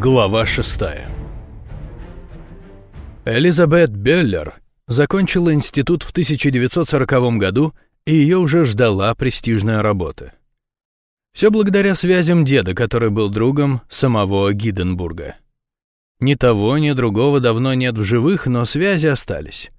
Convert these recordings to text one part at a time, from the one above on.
Глава 6 Элизабет Беллер закончила институт в 1940 году, и ее уже ждала престижная работа. Все благодаря связям деда, который был другом самого Гиденбурга. Ни того, ни другого давно нет в живых, но связи остались.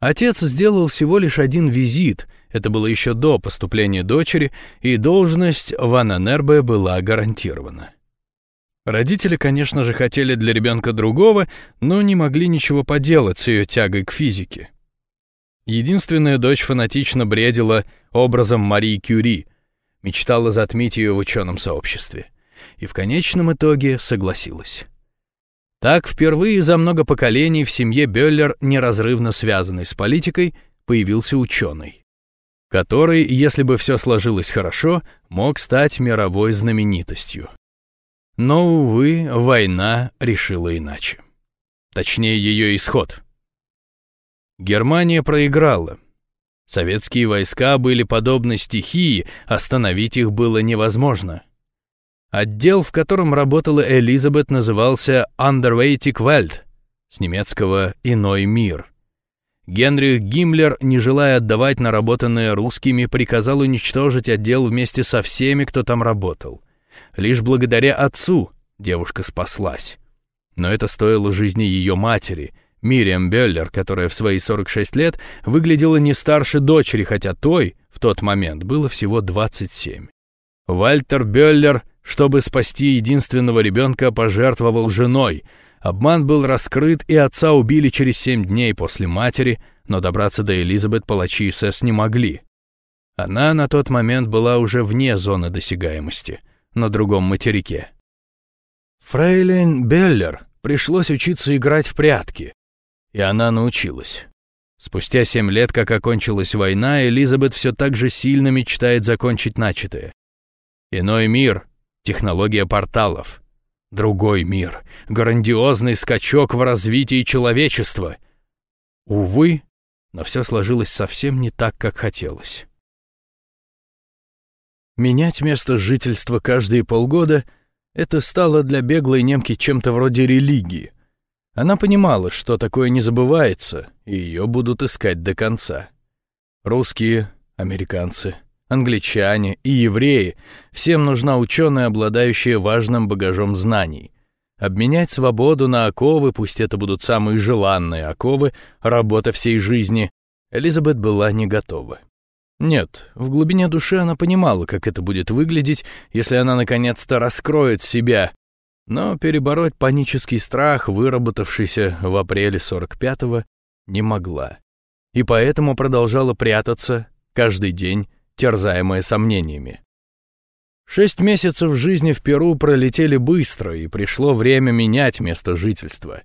Отец сделал всего лишь один визит, это было еще до поступления дочери, и должность в Ананербе была гарантирована. Родители, конечно же, хотели для ребенка другого, но не могли ничего поделать с ее тягой к физике. Единственная дочь фанатично бредила образом Марии Кюри, мечтала затмить ее в ученом сообществе. И в конечном итоге согласилась. Так, впервые за много поколений в семье Бёллер, неразрывно связанной с политикой, появился ученый, который, если бы все сложилось хорошо, мог стать мировой знаменитостью. Но, увы, война решила иначе. Точнее, ее исход. Германия проиграла. Советские войска были подобны стихии, остановить их было невозможно. Отдел, в котором работала Элизабет, назывался Underweightig Welt, с немецкого «иной мир». Генрих Гиммлер, не желая отдавать наработанное русскими, приказал уничтожить отдел вместе со всеми, кто там работал. Лишь благодаря отцу девушка спаслась. Но это стоило жизни ее матери, Мириам Беллер, которая в свои 46 лет выглядела не старше дочери, хотя той в тот момент было всего 27. Вальтер Беллер, чтобы спасти единственного ребенка, пожертвовал женой. Обман был раскрыт, и отца убили через 7 дней после матери, но добраться до Элизабет палачи СС не могли. Она на тот момент была уже вне зоны досягаемости — на другом материке. Фрейлин Беллер пришлось учиться играть в прятки, и она научилась. Спустя семь лет, как окончилась война, Элизабет все так же сильно мечтает закончить начатое. Иной мир, технология порталов. Другой мир, грандиозный скачок в развитии человечества. Увы, но все сложилось совсем не так, как хотелось. Менять место жительства каждые полгода — это стало для беглой немки чем-то вроде религии. Она понимала, что такое не забывается, и ее будут искать до конца. Русские, американцы, англичане и евреи — всем нужна ученая, обладающая важным багажом знаний. Обменять свободу на оковы, пусть это будут самые желанные оковы, работа всей жизни, Элизабет была не готова. Нет, в глубине души она понимала, как это будет выглядеть, если она наконец-то раскроет себя. Но перебороть панический страх, выработавшийся в апреле 45-го, не могла. И поэтому продолжала прятаться каждый день, терзаемая сомнениями. Шесть месяцев жизни в Перу пролетели быстро, и пришло время менять место жительства.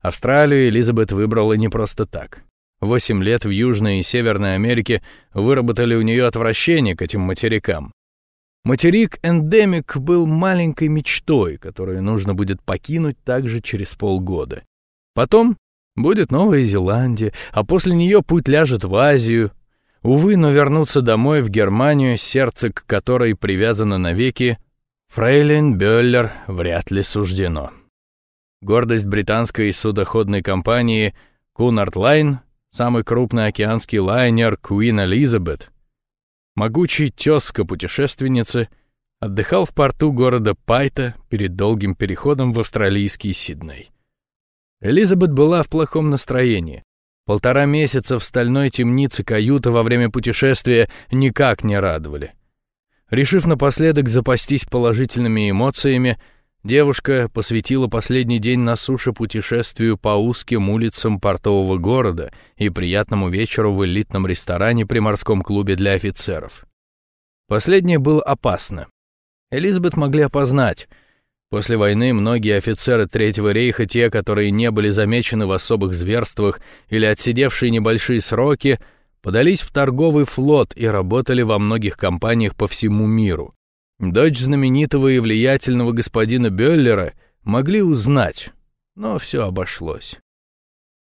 Австралию Элизабет выбрала не просто так. Восемь лет в Южной и Северной Америке выработали у нее отвращение к этим материкам. Материк Эндемик был маленькой мечтой, которую нужно будет покинуть также через полгода. Потом будет Новая Зеландия, а после нее путь ляжет в Азию. Увы, но вернуться домой, в Германию, сердце к которой привязано навеки, фрейлейн Бёллер вряд ли суждено. Гордость британской судоходной компании Cunard Line самый крупный океанский лайнер Queen Elizabeth, могучий тезка путешественницы, отдыхал в порту города Пайта перед долгим переходом в австралийский Сидней. Элизабет была в плохом настроении. Полтора месяца в стальной темнице каюты во время путешествия никак не радовали. Решив напоследок запастись положительными эмоциями, Девушка посвятила последний день на суше путешествию по узким улицам портового города и приятному вечеру в элитном ресторане при морском клубе для офицеров. Последнее было опасно. Элизабет могли опознать. После войны многие офицеры Третьего рейха, те, которые не были замечены в особых зверствах или отсидевшие небольшие сроки, подались в торговый флот и работали во многих компаниях по всему миру. Дочь знаменитого и влиятельного господина Бёллера могли узнать, но все обошлось.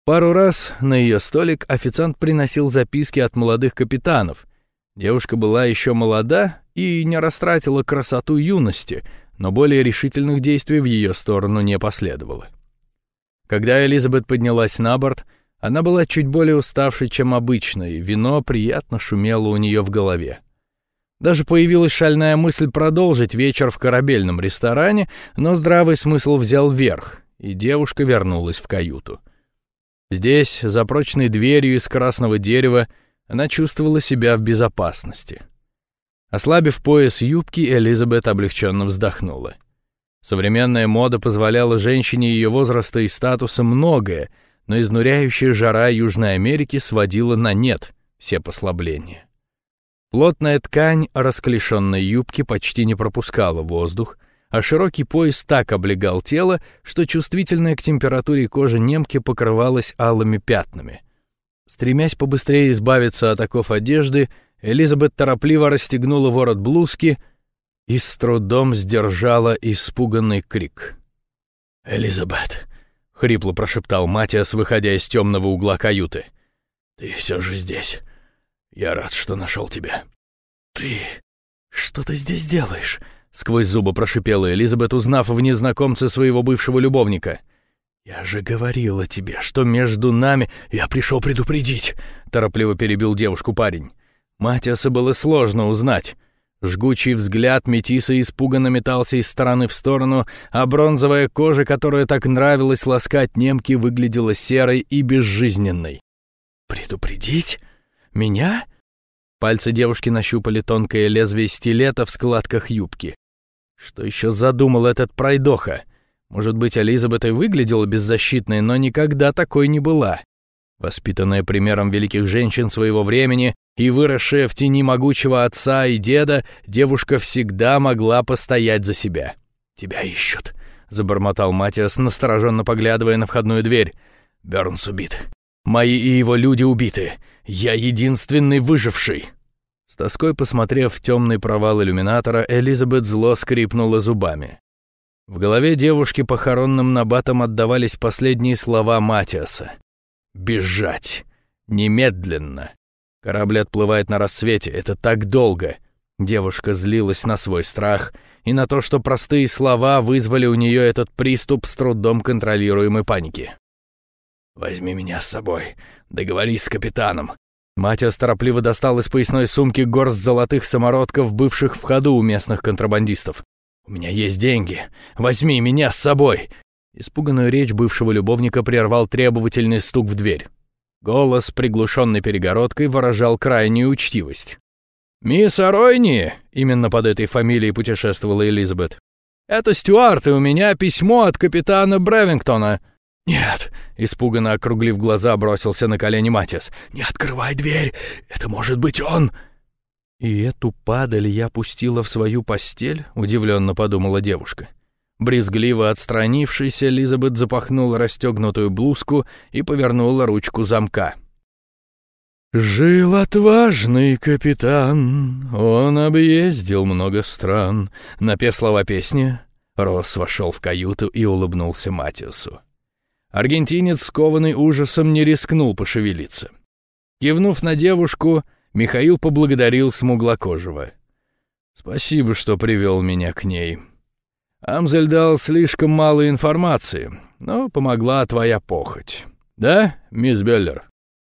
Пару раз на ее столик официант приносил записки от молодых капитанов. Девушка была еще молода и не растратила красоту юности, но более решительных действий в ее сторону не последовало. Когда Элизабет поднялась на борт, она была чуть более уставшей, чем обычно, и вино приятно шумело у нее в голове. Даже появилась шальная мысль продолжить вечер в корабельном ресторане, но здравый смысл взял верх, и девушка вернулась в каюту. Здесь, за прочной дверью из красного дерева, она чувствовала себя в безопасности. Ослабив пояс юбки, Элизабет облегченно вздохнула. Современная мода позволяла женщине ее возраста и статуса многое, но изнуряющая жара Южной Америки сводила на нет все послабления. Плотная ткань расклешенной юбки почти не пропускала воздух, а широкий пояс так облегал тело, что чувствительная к температуре кожа немки покрывалась алыми пятнами. Стремясь побыстрее избавиться от оков одежды, Элизабет торопливо расстегнула ворот блузки и с трудом сдержала испуганный крик. «Элизабет!» — хрипло прошептал Матиас, выходя из темного угла каюты. «Ты все же здесь. Я рад, что нашел тебя». «Ты... что ты здесь делаешь?» — сквозь зубы прошипела Элизабет, узнав в незнакомце своего бывшего любовника. «Я же говорила тебе, что между нами я пришел предупредить», — торопливо перебил девушку парень. Матиаса было сложно узнать. Жгучий взгляд Метиса испуганно метался из стороны в сторону, а бронзовая кожа, которая так нравилась ласкать немки, выглядела серой и безжизненной. «Предупредить? Меня?» Пальцы девушки нащупали тонкое лезвие стилета в складках юбки. Что еще задумал этот пройдоха? Может быть, Элизабет и выглядела беззащитной, но никогда такой не была. Воспитанная примером великих женщин своего времени и выросшая в тени могучего отца и деда, девушка всегда могла постоять за себя. «Тебя ищут», — забормотал Матиас, настороженно поглядывая на входную дверь. «Бернс убит. Мои и его люди убиты. Я единственный выживший!» С тоской посмотрев в темный провал иллюминатора, Элизабет зло скрипнула зубами. В голове девушки похоронным набатом отдавались последние слова Матиаса. «Бежать! Немедленно!» Корабль отплывает на рассвете, это так долго. Девушка злилась на свой страх и на то, что простые слова вызвали у нее этот приступ с трудом контролируемой паники. «Возьми меня с собой. Договорись с капитаном». Матиас торопливо достал из поясной сумки горсть золотых самородков, бывших в ходу у местных контрабандистов. «У меня есть деньги. Возьми меня с собой!» Испуганную речь бывшего любовника прервал требовательный стук в дверь. Голос, приглушенный перегородкой, выражал крайнюю учтивость. «Мисс Аройни!» — именно под этой фамилией путешествовала Элизабет. «Это Стюарт, и у меня письмо от капитана Бревингтона. «Нет!» — испуганно округлив глаза, бросился на колени Матиас. «Не открывай дверь! Это может быть он!» «И эту падаль я пустила в свою постель?» — удивленно подумала девушка. Брезгливо отстранившись, Элизабет запахнула расстегнутую блузку и повернула ручку замка. «Жил отважный капитан, он объездил много стран». Напев слова песни, Росс вошел в каюту и улыбнулся Матиасу. Аргентинец, скованный ужасом, не рискнул пошевелиться. Кивнув на девушку, Михаил поблагодарил смуглокожего. «Спасибо, что привел меня к ней. Амзель дал слишком мало информации, но помогла твоя похоть. Да, мисс Беллер?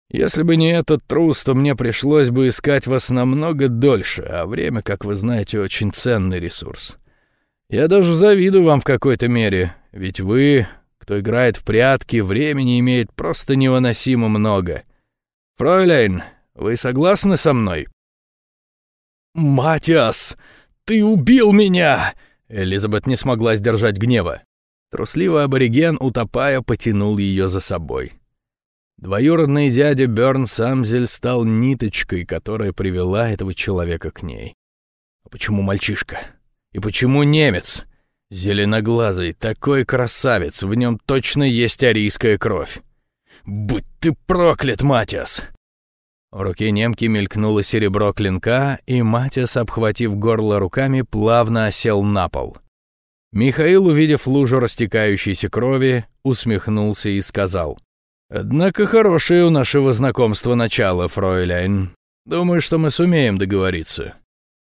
Если бы не этот трус, то мне пришлось бы искать вас намного дольше, а время, как вы знаете, очень ценный ресурс. Я даже завидую вам в какой-то мере, ведь вы кто играет в прятки, времени имеет просто невыносимо много. Фройляйн, вы согласны со мной?» «Матиас, ты убил меня!» Элизабет не смогла сдержать гнева. Трусливый абориген, утопая, потянул ее за собой. Двоюродный дядя Бёрн Самзель стал ниточкой, которая привела этого человека к ней. А почему мальчишка? И почему немец? Зеленоглазый, такой красавец, в нем точно есть арийская кровь. Будь ты проклят, Матиас! В руке немки мелькнуло серебро клинка, и Матиас, обхватив горло руками, плавно осел на пол. Михаил, увидев лужу растекающейся крови, усмехнулся и сказал. «Однако хорошее у нашего знакомства начало, фройляйн. Думаю, что мы сумеем договориться.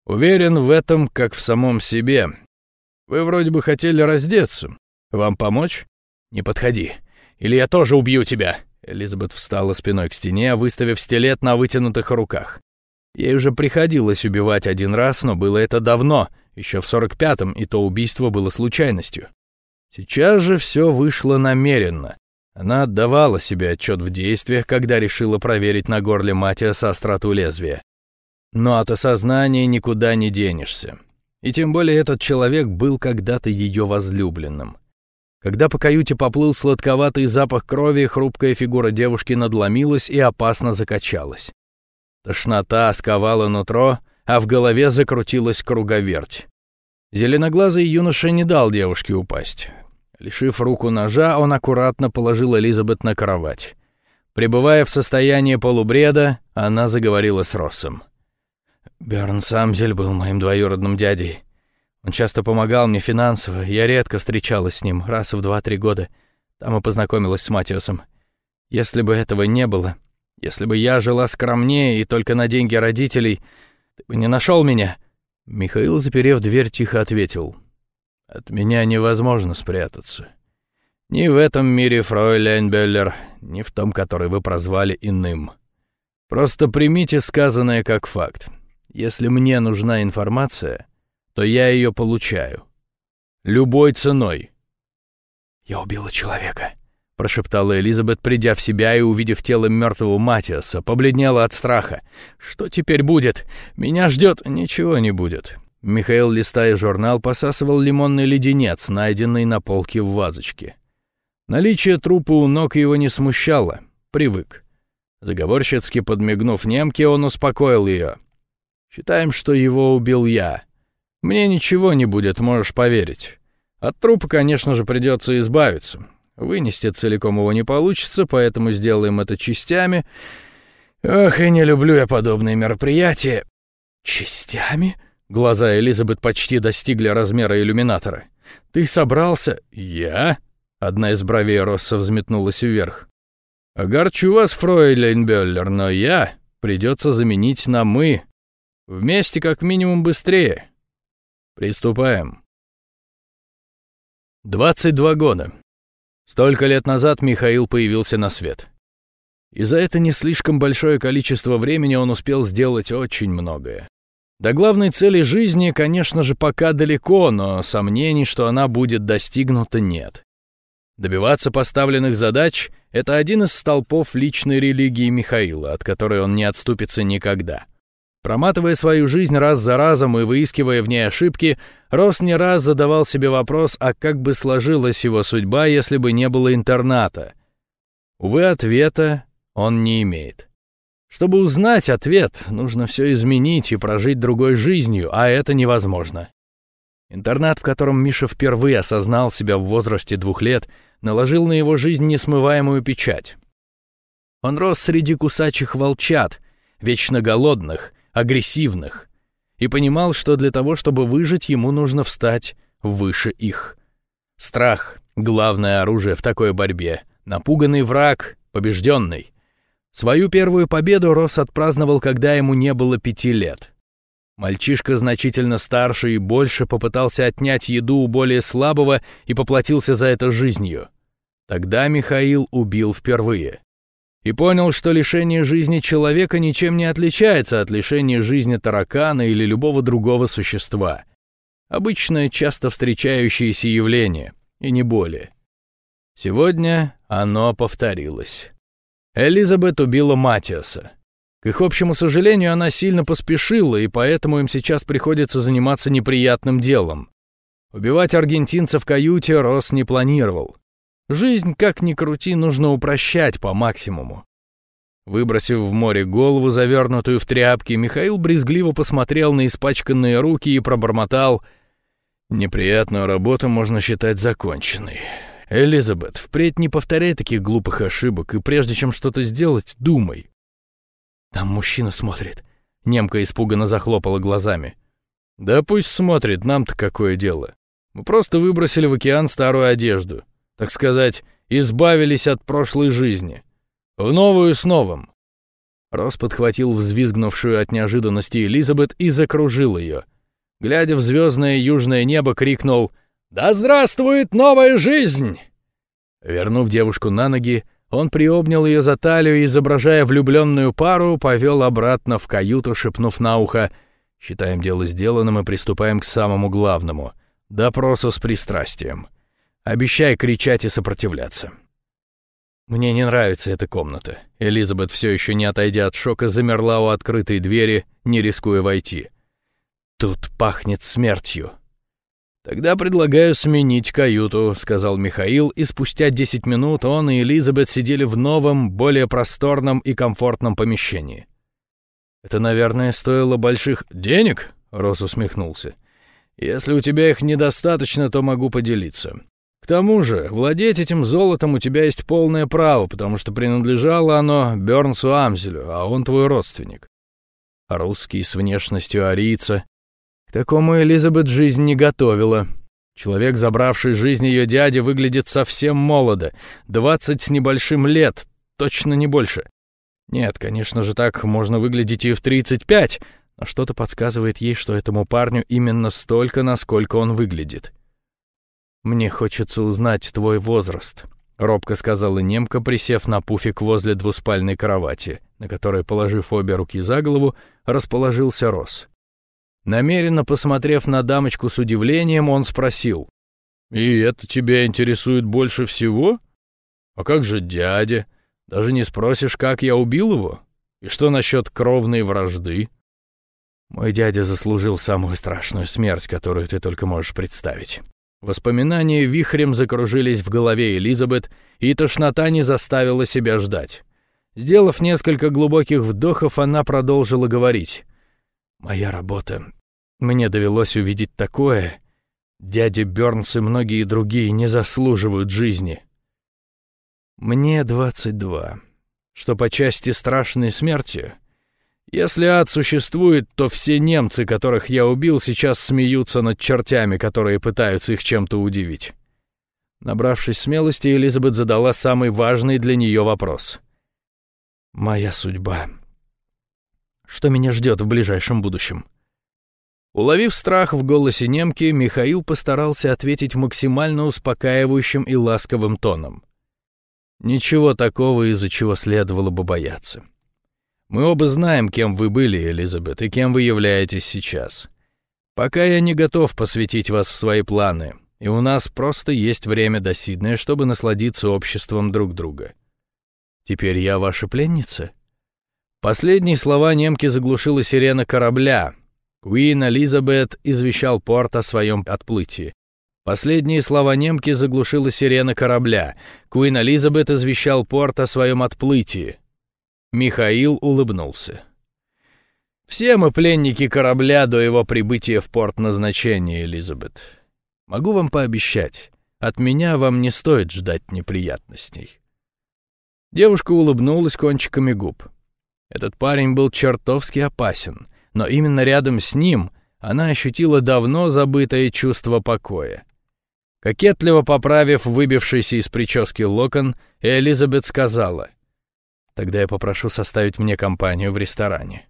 Уверен в этом, как в самом себе, Вы вроде бы хотели раздеться. Вам помочь? Не подходи, или я тоже убью тебя. Элизабет встала спиной к стене, выставив стилет на вытянутых руках. Ей уже приходилось убивать один раз, но было это давно, еще в сорок пятом, и то убийство было случайностью. Сейчас же все вышло намеренно. Она отдавала себе отчет в действиях, когда решила проверить на горле Матиаса остроту лезвия. Но от осознания никуда не денешься. И тем более этот человек был когда-то ее возлюбленным. Когда по каюте поплыл сладковатый запах крови, хрупкая фигура девушки надломилась и опасно закачалась. Тошнота сковала нутро, а в голове закрутилась круговерть. Зеленоглазый юноша не дал девушке упасть. Лишив руку ножа, он аккуратно положил Элизабет на кровать. Пребывая в состоянии полубреда, она заговорила с Россом. «Берн Самзель был моим двоюродным дядей. Он часто помогал мне финансово, я редко встречалась с ним, раз в два-три года. Там и познакомилась с Матиосом. Если бы этого не было, если бы я жила скромнее и только на деньги родителей, ты бы не нашел меня». Михаил, заперев дверь, тихо ответил. От меня невозможно спрятаться. Ни в этом мире, фройляйн Беллер, ни в том, который вы прозвали иным. Просто примите сказанное как факт. Если мне нужна информация, то я ее получаю. Любой ценой. «Я убила человека», — прошептала Элизабет, придя в себя и увидев тело мертвого Матиаса, побледнела от страха. «Что теперь будет? Меня ждет...» «Ничего не будет. Михаил, листая журнал, посасывал лимонный леденец, найденный на полке в вазочке. Наличие трупа у ног его не смущало, привык. Заговорщицки подмигнув немке, он успокоил ее. «Считаем, что его убил я. Мне ничего не будет, можешь поверить. От трупа, конечно же, придется избавиться. Вынести целиком его не получится, поэтому сделаем это частями. Ох, и не люблю я подобные мероприятия». «Частями?» Глаза Элизабет почти достигли размера иллюминатора. «Ты собрался?» «Я?» Одна из бровей Росса взметнулась вверх. «Огорчу вас, фройлейн Бёллер, но я придется заменить на «мы». Вместе как минимум быстрее. Приступаем». 22 года. Столько лет назад Михаил появился на свет. И за это не слишком большое количество времени он успел сделать очень многое. До главной цели жизни, конечно же, пока далеко, но сомнений, что она будет достигнута, нет. Добиваться поставленных задач — это один из столпов личной религии Михаила, от которой он не отступится никогда. Проматывая свою жизнь раз за разом и выискивая в ней ошибки, Рос не раз задавал себе вопрос, а как бы сложилась его судьба, если бы не было интерната. Увы, ответа он не имеет. Чтобы узнать ответ, нужно все изменить и прожить другой жизнью, а это невозможно. Интернат, в котором Миша впервые осознал себя в возрасте двух лет, наложил на его жизнь несмываемую печать. Он рос среди кусачих волчат, вечно голодных, агрессивных, и понимал, что для того, чтобы выжить, ему нужно встать выше их. Страх — главное оружие в такой борьбе, напуганный враг — побежденный. Свою первую победу Росс отпраздновал, когда ему не было пяти лет. Мальчишка значительно старше и больше попытался отнять еду у более слабого и поплатился за это жизнью. Тогда Михаил убил впервые. И понял, что лишение жизни человека ничем не отличается от лишения жизни таракана или любого другого существа. Обычное, часто встречающееся явление, и не более. Сегодня оно повторилось. Элизабет убила Матиаса. К их общему сожалению, она сильно поспешила, и поэтому им сейчас приходится заниматься неприятным делом. Убивать аргентинца в каюте Росс не планировал. Жизнь, как ни крути, нужно упрощать по максимуму. Выбросив в море голову, завернутую в тряпки, Михаил брезгливо посмотрел на испачканные руки и пробормотал «Неприятную работу можно считать законченной». «Элизабет, впредь не повторяй таких глупых ошибок, и прежде чем что-то сделать, думай». «Там мужчина смотрит». Немка испуганно захлопала глазами. «Да пусть смотрит, нам-то какое дело. Мы просто выбросили в океан старую одежду. Так сказать, избавились от прошлой жизни. В новую с новым». Рос подхватил взвизгнувшую от неожиданности Элизабет и закружил ее. глядя в звездное южное небо, крикнул «Да здравствует новая жизнь!» Вернув девушку на ноги, он приобнял ее за талию и, изображая влюбленную пару, повел обратно в каюту, шепнув на ухо «Считаем дело сделанным и приступаем к самому главному — допросу с пристрастием. Обещай кричать и сопротивляться». «Мне не нравится эта комната». Элизабет, все еще не отойдя от шока, замерла у открытой двери, не рискуя войти. «Тут пахнет смертью». «Тогда предлагаю сменить каюту», — сказал Михаил, и спустя десять минут он и Элизабет сидели в новом, более просторном и комфортном помещении. «Это, наверное, стоило больших денег?» — Рос усмехнулся. «Если у тебя их недостаточно, то могу поделиться. К тому же, владеть этим золотом у тебя есть полное право, потому что принадлежало оно Бёрнсу Амзелю, а он твой родственник. Русский с внешностью арийца. К такому Элизабет жизнь не готовила. Человек, забравший жизнь ее дяди, выглядит совсем молодо, двадцать с небольшим лет, точно не больше. Нет, конечно же, так можно выглядеть и в тридцать пять, но что-то подсказывает ей, что этому парню именно столько, насколько он выглядит. «Мне хочется узнать твой возраст», — робко сказала немка, присев на пуфик возле двуспальной кровати, на которой, положив обе руки за голову, расположился Рос. Намеренно посмотрев на дамочку с удивлением, он спросил. «И это тебя интересует больше всего? А как же дядя? Даже не спросишь, как я убил его? И что насчет кровной вражды?» «Мой дядя заслужил самую страшную смерть, которую ты только можешь представить. Воспоминания вихрем закружились в голове Элизабет, и тошнота не заставила себя ждать. Сделав несколько глубоких вдохов, она продолжила говорить. «Моя работа. Мне довелось увидеть такое. Дядя Бёрнс и многие другие не заслуживают жизни. Мне 22. Что по части страшной смерти, если ад существует, то все немцы, которых я убил, сейчас смеются над чертями, которые пытаются их чем-то удивить. Набравшись смелости, Элизабет задала самый важный для нее вопрос. «Моя судьба. Что меня ждет в ближайшем будущем?» Уловив страх в голосе немки, Михаил постарался ответить максимально успокаивающим и ласковым тоном. «Ничего такого, из-за чего следовало бы бояться. Мы оба знаем, кем вы были, Элизабет, и кем вы являетесь сейчас. Пока я не готов посвятить вас в свои планы, и у нас просто есть время досидное, чтобы насладиться обществом друг друга. Теперь я ваша пленница?» Последние слова немки заглушила сирена корабля. Куин Элизабет извещал порт о своем отплытии. Последние слова немки заглушила сирена корабля. Куин Элизабет извещал порт о своем отплытии. Михаил улыбнулся. «Все мы пленники корабля до его прибытия в порт назначения, Элизабет. Могу вам пообещать, от меня вам не стоит ждать неприятностей». Девушка улыбнулась кончиками губ. Этот парень был чертовски опасен, но именно рядом с ним она ощутила давно забытое чувство покоя. Кокетливо поправив выбившийся из прически локон, Элизабет сказала, Тогда я попрошу составить мне компанию в ресторане».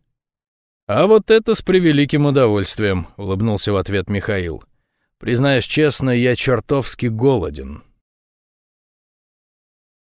«А вот это с превеликим удовольствием», — улыбнулся в ответ Михаил. «Признаюсь честно, я чертовски голоден».